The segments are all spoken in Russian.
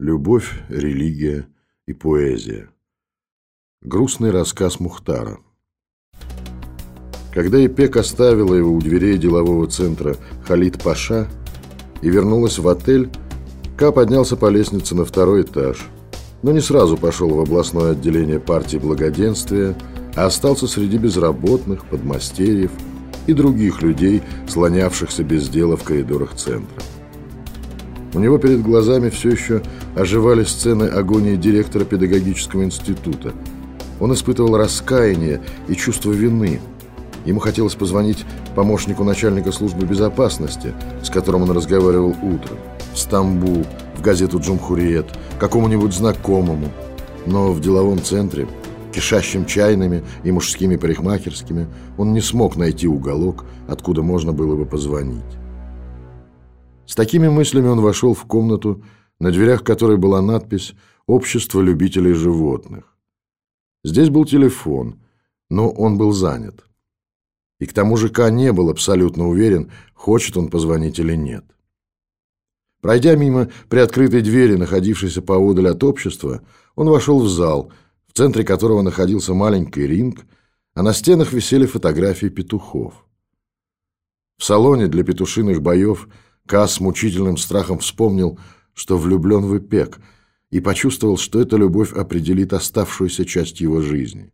Любовь, религия и поэзия. Грустный рассказ Мухтара. Когда Ипек оставила его у дверей делового центра Халид Паша и вернулась в отель, Ка поднялся по лестнице на второй этаж, но не сразу пошел в областное отделение партии благоденствия, а остался среди безработных, подмастерьев и других людей, слонявшихся без дела в коридорах центра. У него перед глазами все еще оживали сцены агонии директора педагогического института. Он испытывал раскаяние и чувство вины. Ему хотелось позвонить помощнику начальника службы безопасности, с которым он разговаривал утром, в Стамбул, в газету «Джумхуриет», какому-нибудь знакомому. Но в деловом центре, кишащим чайными и мужскими парикмахерскими, он не смог найти уголок, откуда можно было бы позвонить. С такими мыслями он вошел в комнату, на дверях которой была надпись «Общество любителей животных». Здесь был телефон, но он был занят. И к тому же Ка не был абсолютно уверен, хочет он позвонить или нет. Пройдя мимо приоткрытой двери, находившейся поодаль от общества, он вошел в зал, в центре которого находился маленький ринг, а на стенах висели фотографии петухов. В салоне для петушиных боев – Ка с мучительным страхом вспомнил, что влюблен в Ипек, и почувствовал, что эта любовь определит оставшуюся часть его жизни.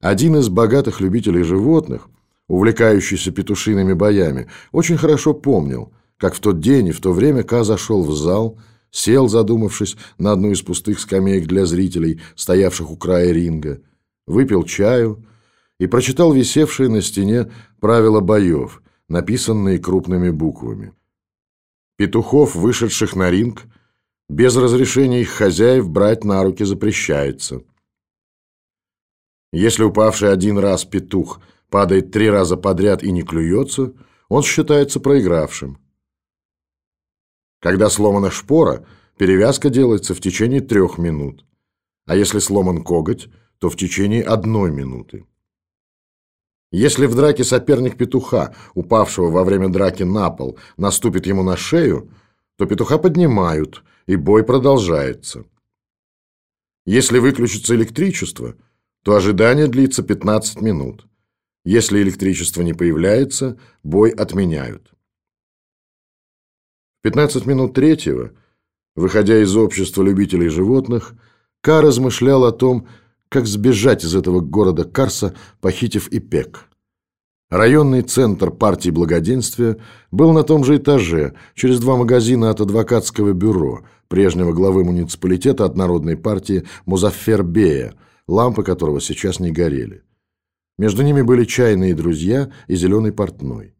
Один из богатых любителей животных, увлекающийся петушиными боями, очень хорошо помнил, как в тот день и в то время Ка зашел в зал, сел, задумавшись, на одну из пустых скамеек для зрителей, стоявших у края ринга, выпил чаю и прочитал висевшие на стене правила боев – написанные крупными буквами. Петухов, вышедших на ринг, без разрешения их хозяев брать на руки запрещается. Если упавший один раз петух падает три раза подряд и не клюется, он считается проигравшим. Когда сломана шпора, перевязка делается в течение трех минут, а если сломан коготь, то в течение одной минуты. Если в драке соперник петуха, упавшего во время драки на пол, наступит ему на шею, то петуха поднимают, и бой продолжается. Если выключится электричество, то ожидание длится 15 минут. Если электричество не появляется, бой отменяют. 15 минут третьего, выходя из общества любителей животных, Ка размышлял о том, как сбежать из этого города Карса, похитив Ипек. Районный центр партии благоденствия был на том же этаже, через два магазина от адвокатского бюро, прежнего главы муниципалитета от Народной партии Музаффербея, лампы которого сейчас не горели. Между ними были чайные друзья и зеленый портной.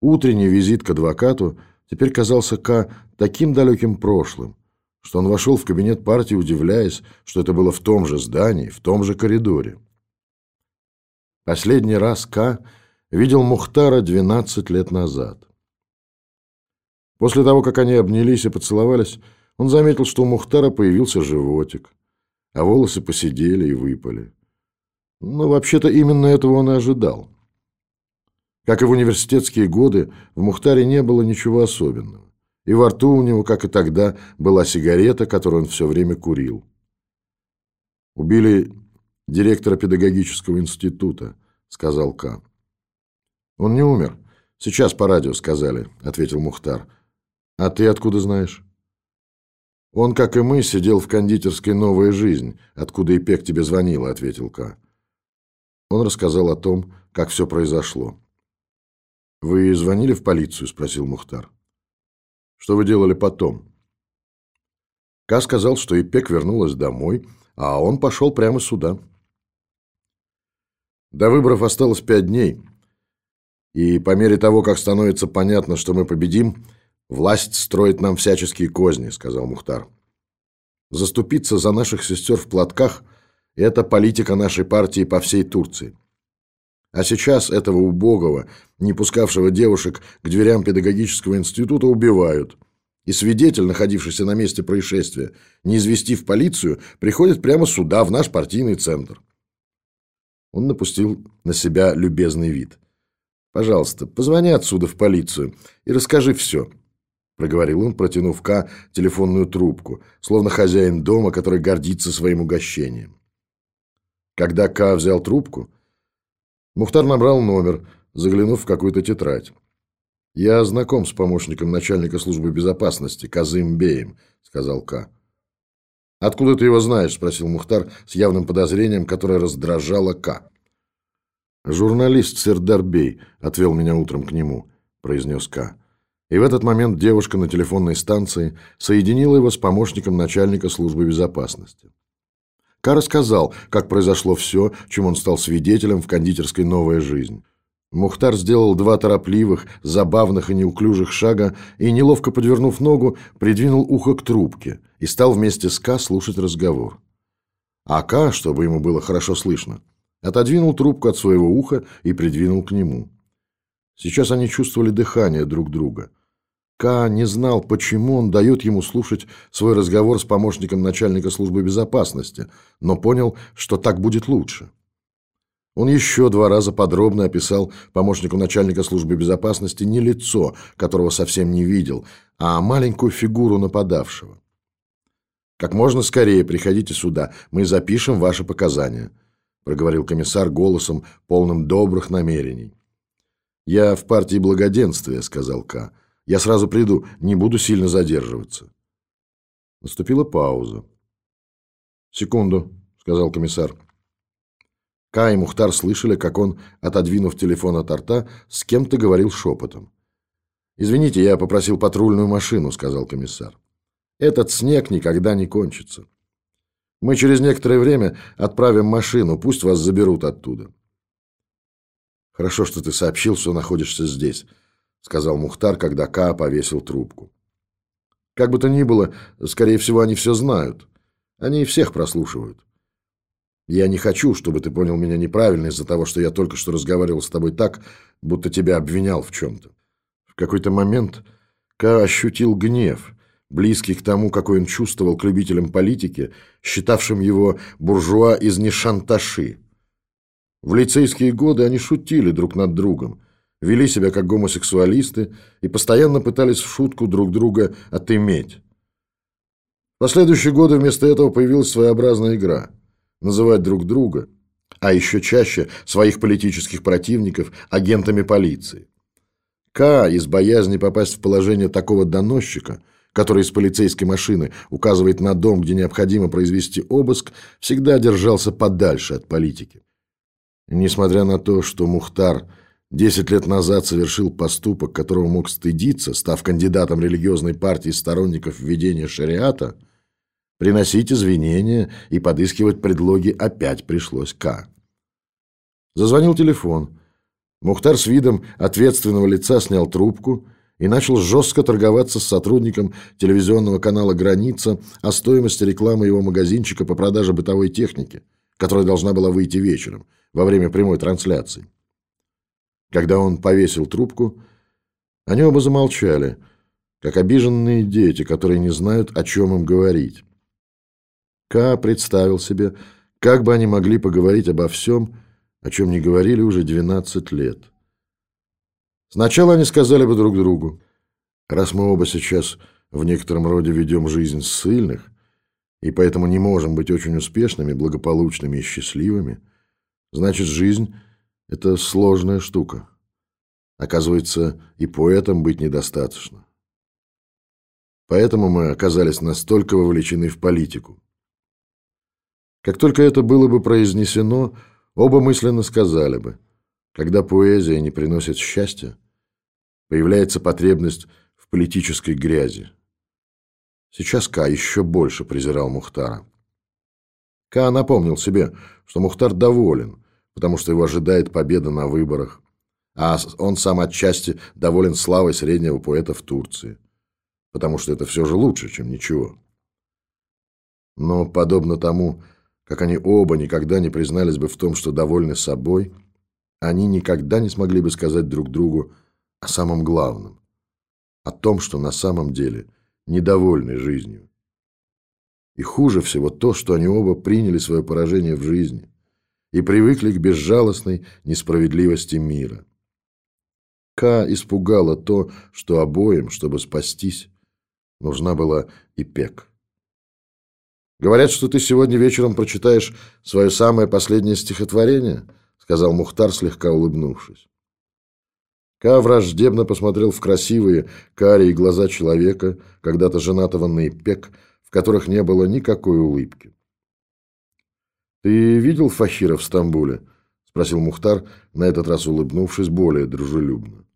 Утренний визит к адвокату теперь казался К таким далеким прошлым, что он вошел в кабинет партии, удивляясь, что это было в том же здании, в том же коридоре. Последний раз К видел Мухтара 12 лет назад. После того, как они обнялись и поцеловались, он заметил, что у Мухтара появился животик, а волосы посидели и выпали. Но вообще-то именно этого он и ожидал. Как и в университетские годы, в Мухтаре не было ничего особенного. И во рту у него, как и тогда, была сигарета, которую он все время курил. Убили директора педагогического института, сказал К. Он не умер. Сейчас по радио сказали, ответил Мухтар. А ты откуда знаешь? Он, как и мы, сидел в кондитерской «Новая жизнь», откуда и Пек тебе звонила, ответил К. Он рассказал о том, как все произошло. «Вы звонили в полицию?» – спросил Мухтар. Что вы делали потом? Ка сказал, что Ипек вернулась домой, а он пошел прямо сюда. До выборов осталось пять дней. И по мере того, как становится понятно, что мы победим, власть строит нам всяческие козни, сказал Мухтар. Заступиться за наших сестер в платках – это политика нашей партии по всей Турции. А сейчас этого убогого, не пускавшего девушек к дверям педагогического института, убивают. И свидетель, находившийся на месте происшествия, не известив полицию, приходит прямо сюда, в наш партийный центр. Он напустил на себя любезный вид. «Пожалуйста, позвони отсюда в полицию и расскажи все. проговорил он, протянув К телефонную трубку, словно хозяин дома, который гордится своим угощением. Когда К взял трубку, Мухтар набрал номер, заглянув в какую-то тетрадь. «Я знаком с помощником начальника службы безопасности, Казым Беем», — сказал К. «Откуда ты его знаешь?» – спросил Мухтар с явным подозрением, которое раздражало К. «Журналист Сердарбей отвел меня утром к нему», – произнес К. И в этот момент девушка на телефонной станции соединила его с помощником начальника службы безопасности. К рассказал, как произошло все, чем он стал свидетелем в кондитерской «Новая жизнь». Мухтар сделал два торопливых, забавных и неуклюжих шага и, неловко подвернув ногу, придвинул ухо к трубке и стал вместе с Ка слушать разговор. А Ка, чтобы ему было хорошо слышно, отодвинул трубку от своего уха и придвинул к нему. Сейчас они чувствовали дыхание друг друга. Ка не знал, почему он дает ему слушать свой разговор с помощником начальника службы безопасности, но понял, что так будет лучше. Он еще два раза подробно описал помощнику начальника службы безопасности не лицо, которого совсем не видел, а маленькую фигуру нападавшего. «Как можно скорее приходите сюда, мы запишем ваши показания», проговорил комиссар голосом, полным добрых намерений. «Я в партии благоденствия», — сказал К. «Я сразу приду, не буду сильно задерживаться». Наступила пауза. «Секунду», — сказал комиссар. Ка и Мухтар слышали, как он, отодвинув телефон от рта, с кем-то говорил шепотом. «Извините, я попросил патрульную машину», — сказал комиссар. «Этот снег никогда не кончится. Мы через некоторое время отправим машину, пусть вас заберут оттуда». «Хорошо, что ты сообщил, что находишься здесь», — сказал Мухтар, когда Ка повесил трубку. «Как бы то ни было, скорее всего, они все знают. Они всех прослушивают. Я не хочу, чтобы ты понял меня неправильно из-за того, что я только что разговаривал с тобой так, будто тебя обвинял в чем-то. В какой-то момент Ка ощутил гнев, близкий к тому, какой он чувствовал к любителям политики, считавшим его буржуа из Нишанташи. В лицейские годы они шутили друг над другом, вели себя как гомосексуалисты и постоянно пытались в шутку друг друга отыметь. В последующие годы вместо этого появилась своеобразная игра – называть друг друга, а еще чаще своих политических противников агентами полиции. К из боязни попасть в положение такого доносчика, который из полицейской машины указывает на дом, где необходимо произвести обыск, всегда держался подальше от политики. несмотря на то, что Мухтар 10 лет назад совершил поступок, которого мог стыдиться, став кандидатом религиозной партии сторонников введения шариата – Приносить извинения и подыскивать предлоги опять пришлось К. Зазвонил телефон. Мухтар с видом ответственного лица снял трубку и начал жестко торговаться с сотрудником телевизионного канала «Граница» о стоимости рекламы его магазинчика по продаже бытовой техники, которая должна была выйти вечером, во время прямой трансляции. Когда он повесил трубку, они оба замолчали, как обиженные дети, которые не знают, о чем им говорить. Ка представил себе, как бы они могли поговорить обо всем, о чем не говорили уже 12 лет. Сначала они сказали бы друг другу, раз мы оба сейчас в некотором роде ведем жизнь ссыльных, и поэтому не можем быть очень успешными, благополучными и счастливыми, значит, жизнь – это сложная штука. Оказывается, и поэтам быть недостаточно. Поэтому мы оказались настолько вовлечены в политику. Как только это было бы произнесено, оба мысленно сказали бы, когда поэзия не приносит счастья, появляется потребность в политической грязи. Сейчас Ка еще больше презирал Мухтара. Ка напомнил себе, что Мухтар доволен, потому что его ожидает победа на выборах, а он сам отчасти доволен славой среднего поэта в Турции, потому что это все же лучше, чем ничего. Но, подобно тому, как они оба никогда не признались бы в том, что довольны собой, они никогда не смогли бы сказать друг другу о самом главном, о том, что на самом деле недовольны жизнью. И хуже всего то, что они оба приняли свое поражение в жизни и привыкли к безжалостной несправедливости мира. К испугало то, что обоим, чтобы спастись, нужна была Ипек. «Говорят, что ты сегодня вечером прочитаешь свое самое последнее стихотворение», сказал Мухтар, слегка улыбнувшись. Ка враждебно посмотрел в красивые карие глаза человека, когда-то женатого на Ипек, в которых не было никакой улыбки. «Ты видел Фахира в Стамбуле?» – спросил Мухтар, на этот раз улыбнувшись более дружелюбно.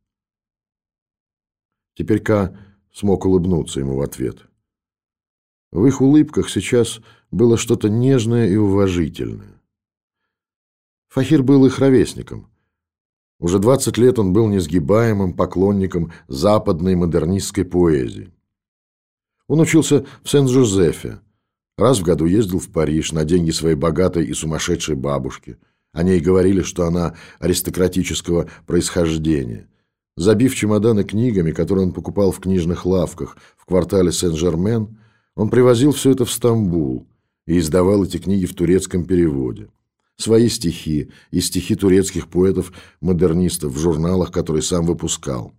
Теперь Ка смог улыбнуться ему в ответ. В их улыбках сейчас было что-то нежное и уважительное. Фахир был их ровесником. Уже 20 лет он был несгибаемым поклонником западной модернистской поэзии. Он учился в Сен-Жозефе, Раз в году ездил в Париж на деньги своей богатой и сумасшедшей бабушки. О ней говорили, что она аристократического происхождения. Забив чемоданы книгами, которые он покупал в книжных лавках в квартале Сен-Жермен, он привозил все это в Стамбул и издавал эти книги в турецком переводе. Свои стихи и стихи турецких поэтов-модернистов в журналах, которые сам выпускал,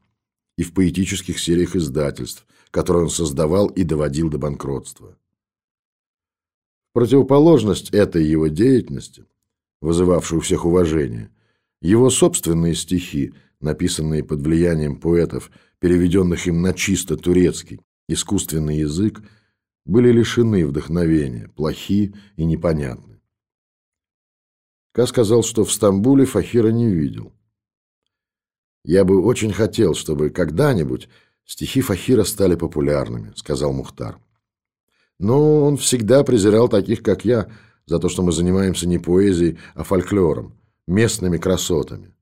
и в поэтических сериях издательств, которые он создавал и доводил до банкротства противоположность этой его деятельности, вызывавшей у всех уважение, его собственные стихи, написанные под влиянием поэтов, переведенных им на чисто турецкий, искусственный язык, были лишены вдохновения, плохи и непонятны. Ка сказал, что в Стамбуле Фахира не видел. «Я бы очень хотел, чтобы когда-нибудь стихи Фахира стали популярными», — сказал Мухтар. Но он всегда презирал таких, как я, за то, что мы занимаемся не поэзией, а фольклором, местными красотами.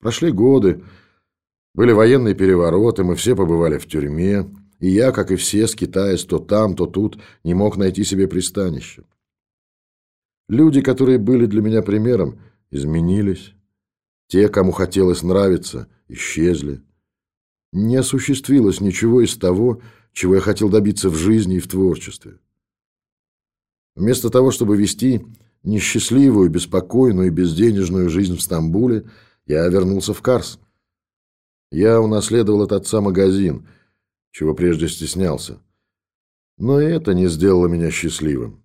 Прошли годы, были военные перевороты, мы все побывали в тюрьме, и я, как и все, скитаясь то там, то тут, не мог найти себе пристанище. Люди, которые были для меня примером, изменились. Те, кому хотелось нравиться, исчезли. Не осуществилось ничего из того, чего я хотел добиться в жизни и в творчестве. Вместо того, чтобы вести несчастливую, беспокойную и безденежную жизнь в Стамбуле, я вернулся в Карс. Я унаследовал от отца магазин, чего прежде стеснялся. Но и это не сделало меня счастливым.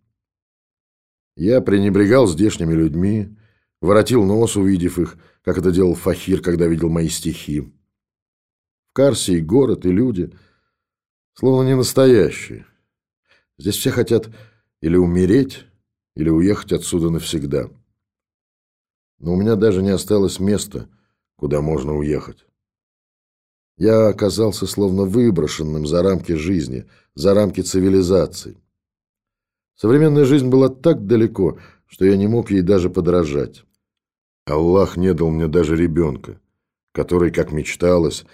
Я пренебрегал здешними людьми, воротил нос, увидев их, как это делал Фахир, когда видел мои стихи. В Карсе и город, и люди — Словно не настоящие. Здесь все хотят или умереть, или уехать отсюда навсегда. Но у меня даже не осталось места, куда можно уехать. Я оказался словно выброшенным за рамки жизни, за рамки цивилизации. Современная жизнь была так далеко, что я не мог ей даже подражать. Аллах не дал мне даже ребенка, который, как мечталось,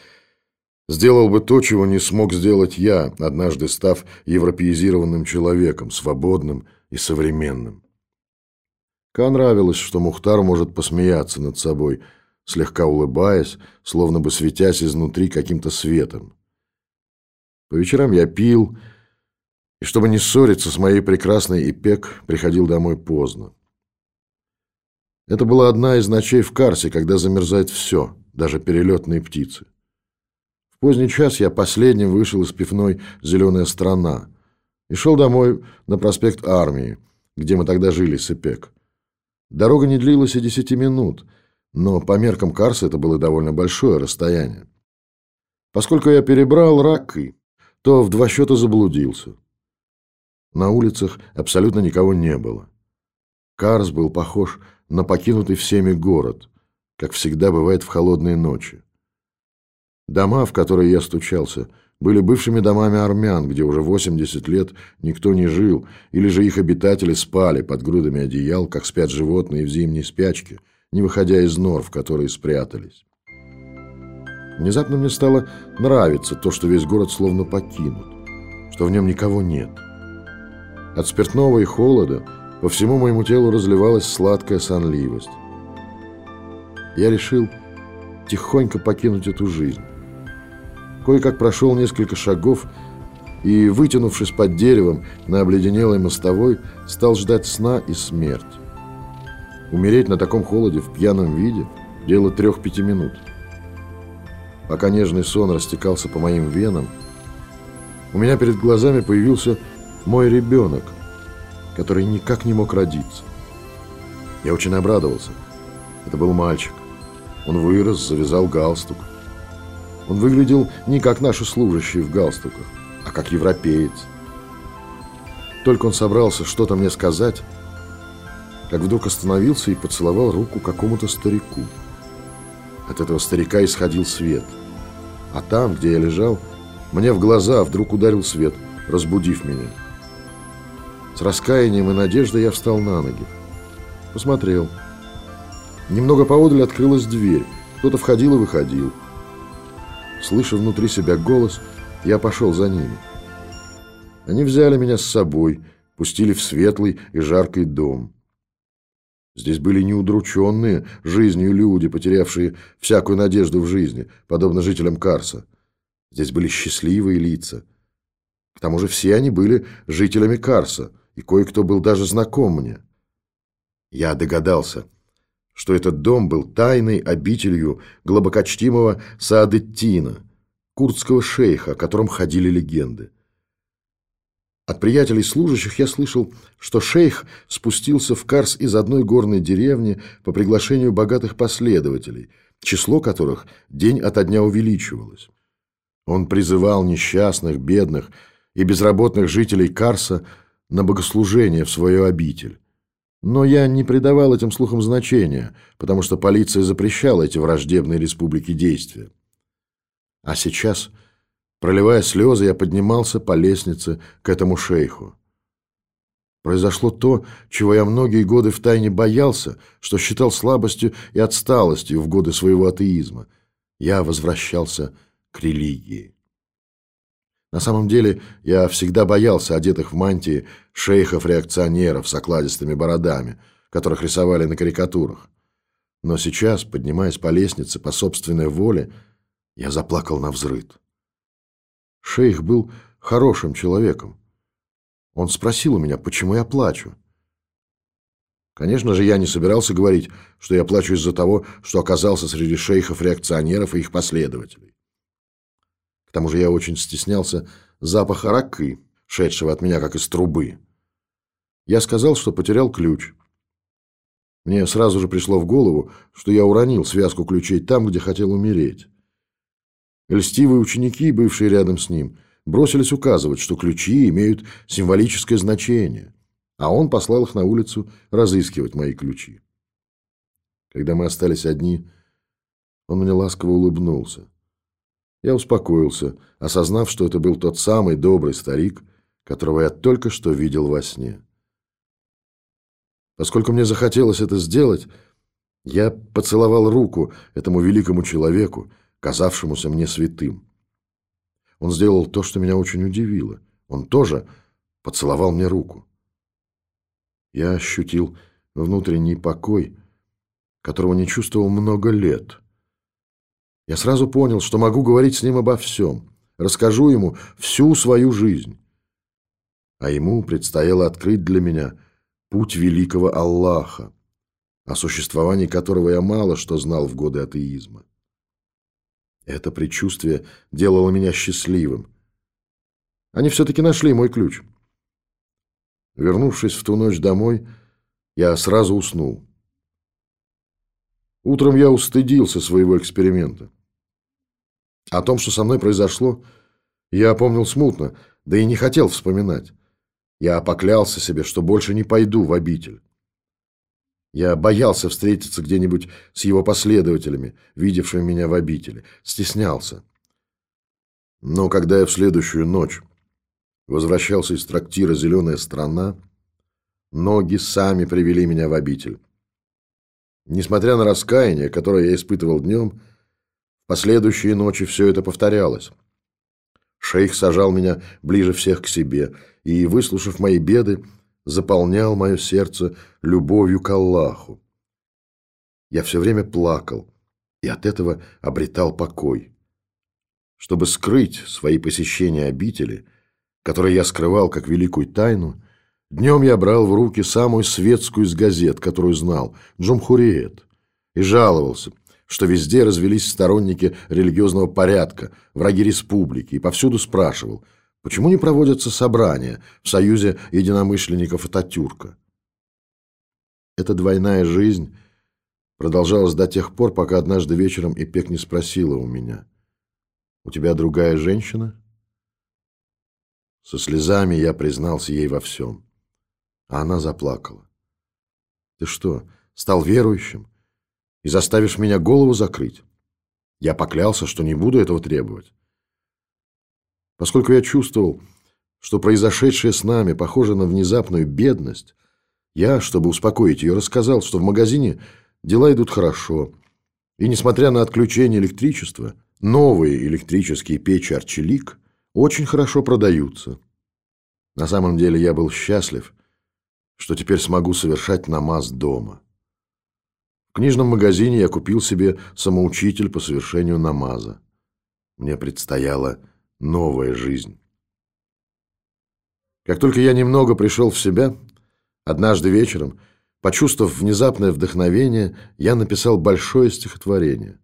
Сделал бы то, чего не смог сделать я, однажды став европеизированным человеком, свободным и современным. Ка нравилось, что Мухтар может посмеяться над собой, слегка улыбаясь, словно бы светясь изнутри каким-то светом. По вечерам я пил, и чтобы не ссориться с моей прекрасной Ипек, приходил домой поздно. Это была одна из ночей в Карсе, когда замерзает все, даже перелетные птицы поздний час я последним вышел из пивной «Зеленая страна» и шел домой на проспект Армии, где мы тогда жили с Ипек. Дорога не длилась и десяти минут, но по меркам Карса это было довольно большое расстояние. Поскольку я перебрал ракой, то в два счета заблудился. На улицах абсолютно никого не было. Карс был похож на покинутый всеми город, как всегда бывает в холодные ночи. Дома, в которые я стучался, были бывшими домами армян, где уже 80 лет никто не жил, или же их обитатели спали под грудами одеял, как спят животные в зимней спячке, не выходя из нор, в которые спрятались. Внезапно мне стало нравиться то, что весь город словно покинут, что в нем никого нет. От спиртного и холода по всему моему телу разливалась сладкая сонливость. Я решил тихонько покинуть эту жизнь. Кое-как прошел несколько шагов и, вытянувшись под деревом на обледенелой мостовой, стал ждать сна и смерть. Умереть на таком холоде в пьяном виде – дело трех-пяти минут. Пока нежный сон растекался по моим венам, у меня перед глазами появился мой ребенок, который никак не мог родиться. Я очень обрадовался. Это был мальчик. Он вырос, завязал галстук. Он выглядел не как наши служащие в галстуках, а как европеец. Только он собрался что-то мне сказать, как вдруг остановился и поцеловал руку какому-то старику. От этого старика исходил свет. А там, где я лежал, мне в глаза вдруг ударил свет, разбудив меня. С раскаянием и надеждой я встал на ноги. Посмотрел. Немного поодаль открылась дверь. Кто-то входил и выходил. Слыша внутри себя голос, я пошел за ними. Они взяли меня с собой, пустили в светлый и жаркий дом. Здесь были неудрученные жизнью люди, потерявшие всякую надежду в жизни, подобно жителям Карса. Здесь были счастливые лица. К тому же все они были жителями Карса, и кое-кто был даже знаком мне. Я догадался, что этот дом был тайной обителью глубокочтимого Саадеттина, курдского шейха, о котором ходили легенды. От приятелей служащих я слышал, что шейх спустился в Карс из одной горной деревни по приглашению богатых последователей, число которых день ото дня увеличивалось. Он призывал несчастных, бедных и безработных жителей Карса на богослужение в свою обитель. Но я не придавал этим слухам значения, потому что полиция запрещала эти враждебные республики действия. А сейчас Проливая слезы, я поднимался по лестнице к этому шейху. Произошло то, чего я многие годы втайне боялся, что считал слабостью и отсталостью в годы своего атеизма. Я возвращался к религии. На самом деле, я всегда боялся одетых в мантии шейхов-реакционеров с окладистыми бородами, которых рисовали на карикатурах. Но сейчас, поднимаясь по лестнице по собственной воле, я заплакал на взрыд. Шейх был хорошим человеком. Он спросил у меня, почему я плачу. Конечно же, я не собирался говорить, что я плачу из-за того, что оказался среди шейхов-реакционеров и их последователей. К тому же я очень стеснялся запаха ракы, шедшего от меня как из трубы. Я сказал, что потерял ключ. Мне сразу же пришло в голову, что я уронил связку ключей там, где хотел умереть. Льстивые ученики, бывшие рядом с ним, бросились указывать, что ключи имеют символическое значение, а он послал их на улицу разыскивать мои ключи. Когда мы остались одни, он мне ласково улыбнулся. Я успокоился, осознав, что это был тот самый добрый старик, которого я только что видел во сне. Поскольку мне захотелось это сделать, я поцеловал руку этому великому человеку, казавшемуся мне святым. Он сделал то, что меня очень удивило. Он тоже поцеловал мне руку. Я ощутил внутренний покой, которого не чувствовал много лет. Я сразу понял, что могу говорить с ним обо всем, расскажу ему всю свою жизнь. А ему предстояло открыть для меня путь великого Аллаха, о существовании которого я мало что знал в годы атеизма. Это предчувствие делало меня счастливым. Они все-таки нашли мой ключ. Вернувшись в ту ночь домой, я сразу уснул. Утром я устыдился своего эксперимента. О том, что со мной произошло, я помнил смутно, да и не хотел вспоминать. Я поклялся себе, что больше не пойду в обитель. Я боялся встретиться где-нибудь с его последователями, видевшими меня в обители. Стеснялся. Но когда я в следующую ночь возвращался из трактира «Зеленая страна», ноги сами привели меня в обитель. Несмотря на раскаяние, которое я испытывал днем, последующие ночи все это повторялось. Шейх сажал меня ближе всех к себе и, выслушав мои беды, заполнял мое сердце любовью к Аллаху. Я все время плакал и от этого обретал покой. Чтобы скрыть свои посещения обители, которые я скрывал как великую тайну, днем я брал в руки самую светскую из газет, которую знал, Джумхуриет, и жаловался, что везде развелись сторонники религиозного порядка, враги республики, и повсюду спрашивал, Почему не проводятся собрания в Союзе единомышленников Ататюрка? Эта двойная жизнь продолжалась до тех пор, пока однажды вечером Ипек не спросила у меня, «У тебя другая женщина?» Со слезами я признался ей во всем, а она заплакала. «Ты что, стал верующим и заставишь меня голову закрыть?» Я поклялся, что не буду этого требовать. Поскольку я чувствовал, что произошедшее с нами похоже на внезапную бедность, я, чтобы успокоить ее, рассказал, что в магазине дела идут хорошо, и, несмотря на отключение электричества, новые электрические печи «Арчелик» очень хорошо продаются. На самом деле я был счастлив, что теперь смогу совершать намаз дома. В книжном магазине я купил себе самоучитель по совершению намаза. Мне предстояла новая жизнь. Как только я немного пришел в себя, однажды вечером, почувствовав внезапное вдохновение, я написал большое стихотворение.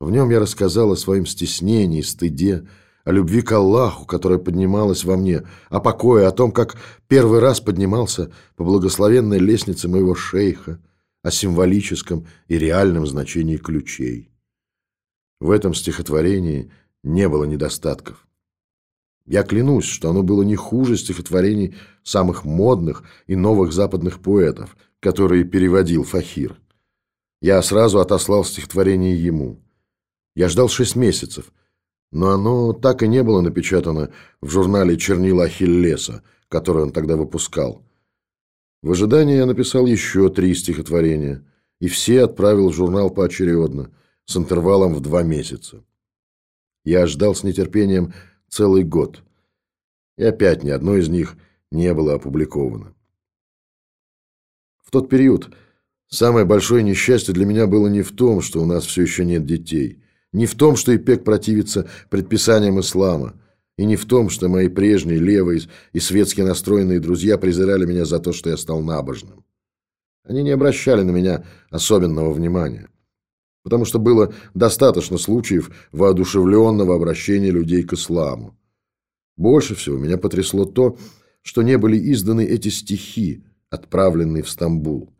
В нем я рассказал о своем стеснении, стыде, о любви к Аллаху, которая поднималась во мне, о покое, о том, как первый раз поднимался по благословенной лестнице моего шейха, о символическом и реальном значении ключей. В этом стихотворении не было недостатков. Я клянусь, что оно было не хуже стихотворений самых модных и новых западных поэтов, которые переводил Фахир. Я сразу отослал стихотворение ему. Я ждал шесть месяцев, но оно так и не было напечатано в журнале «Чернила Ахиллеса», который он тогда выпускал. В ожидании я написал еще три стихотворения, и все отправил в журнал поочередно, с интервалом в два месяца. Я ждал с нетерпением целый год, и опять ни одно из них не было опубликовано. В тот период самое большое несчастье для меня было не в том, что у нас все еще нет детей, не в том, что ИПЕК противится предписаниям ислама – и не в том, что мои прежние левые и светски настроенные друзья презирали меня за то, что я стал набожным. Они не обращали на меня особенного внимания, потому что было достаточно случаев воодушевленного обращения людей к исламу. Больше всего меня потрясло то, что не были изданы эти стихи, отправленные в Стамбул.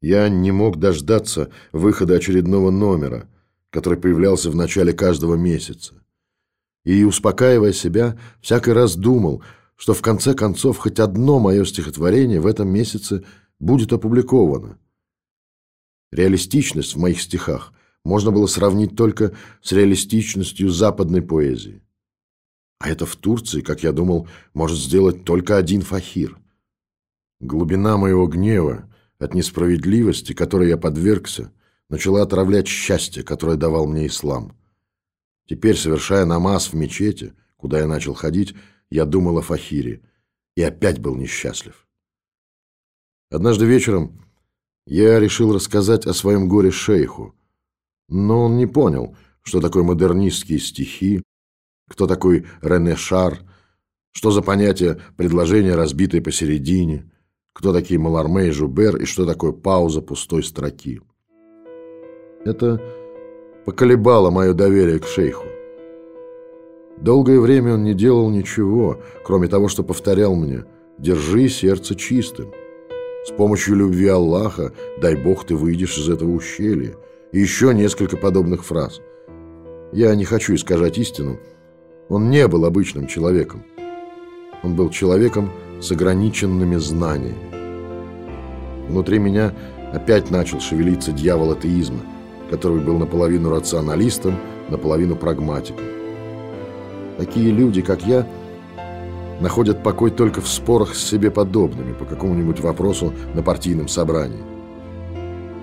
Я не мог дождаться выхода очередного номера, который появлялся в начале каждого месяца и, успокаивая себя, всякий раз думал, что в конце концов хоть одно мое стихотворение в этом месяце будет опубликовано. Реалистичность в моих стихах можно было сравнить только с реалистичностью западной поэзии. А это в Турции, как я думал, может сделать только один фахир. Глубина моего гнева от несправедливости, которой я подвергся, начала отравлять счастье, которое давал мне ислам. Теперь, совершая намаз в мечети, куда я начал ходить, я думал о Фахире и опять был несчастлив. Однажды вечером я решил рассказать о своем горе шейху, но он не понял, что такое модернистские стихи, кто такой Рене Шар, что за понятие предложение, разбитое посередине, кто такие Маларме и Жубер и что такое пауза пустой строки. Это поколебало мое доверие к шейху. Долгое время он не делал ничего, кроме того, что повторял мне «Держи сердце чистым». С помощью любви Аллаха, дай Бог, ты выйдешь из этого ущелья. И еще несколько подобных фраз. Я не хочу искажать истину. Он не был обычным человеком. Он был человеком с ограниченными знаниями. Внутри меня опять начал шевелиться дьявол атеизма – который был наполовину рационалистом, наполовину прагматиком. Такие люди, как я, находят покой только в спорах с себе подобными по какому-нибудь вопросу на партийном собрании.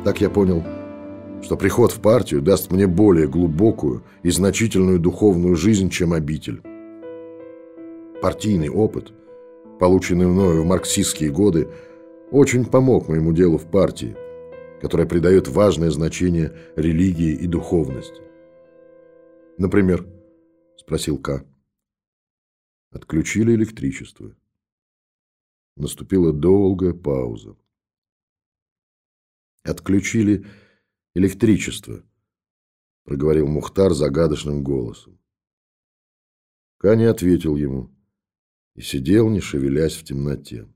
Так я понял, что приход в партию даст мне более глубокую и значительную духовную жизнь, чем обитель. Партийный опыт, полученный мною в марксистские годы, очень помог моему делу в партии, которая придает важное значение религии и духовности. «Например?» – спросил К. Отключили электричество. Наступила долгая пауза. «Отключили электричество», – проговорил Мухтар загадочным голосом. Ка не ответил ему и сидел, не шевелясь в темноте.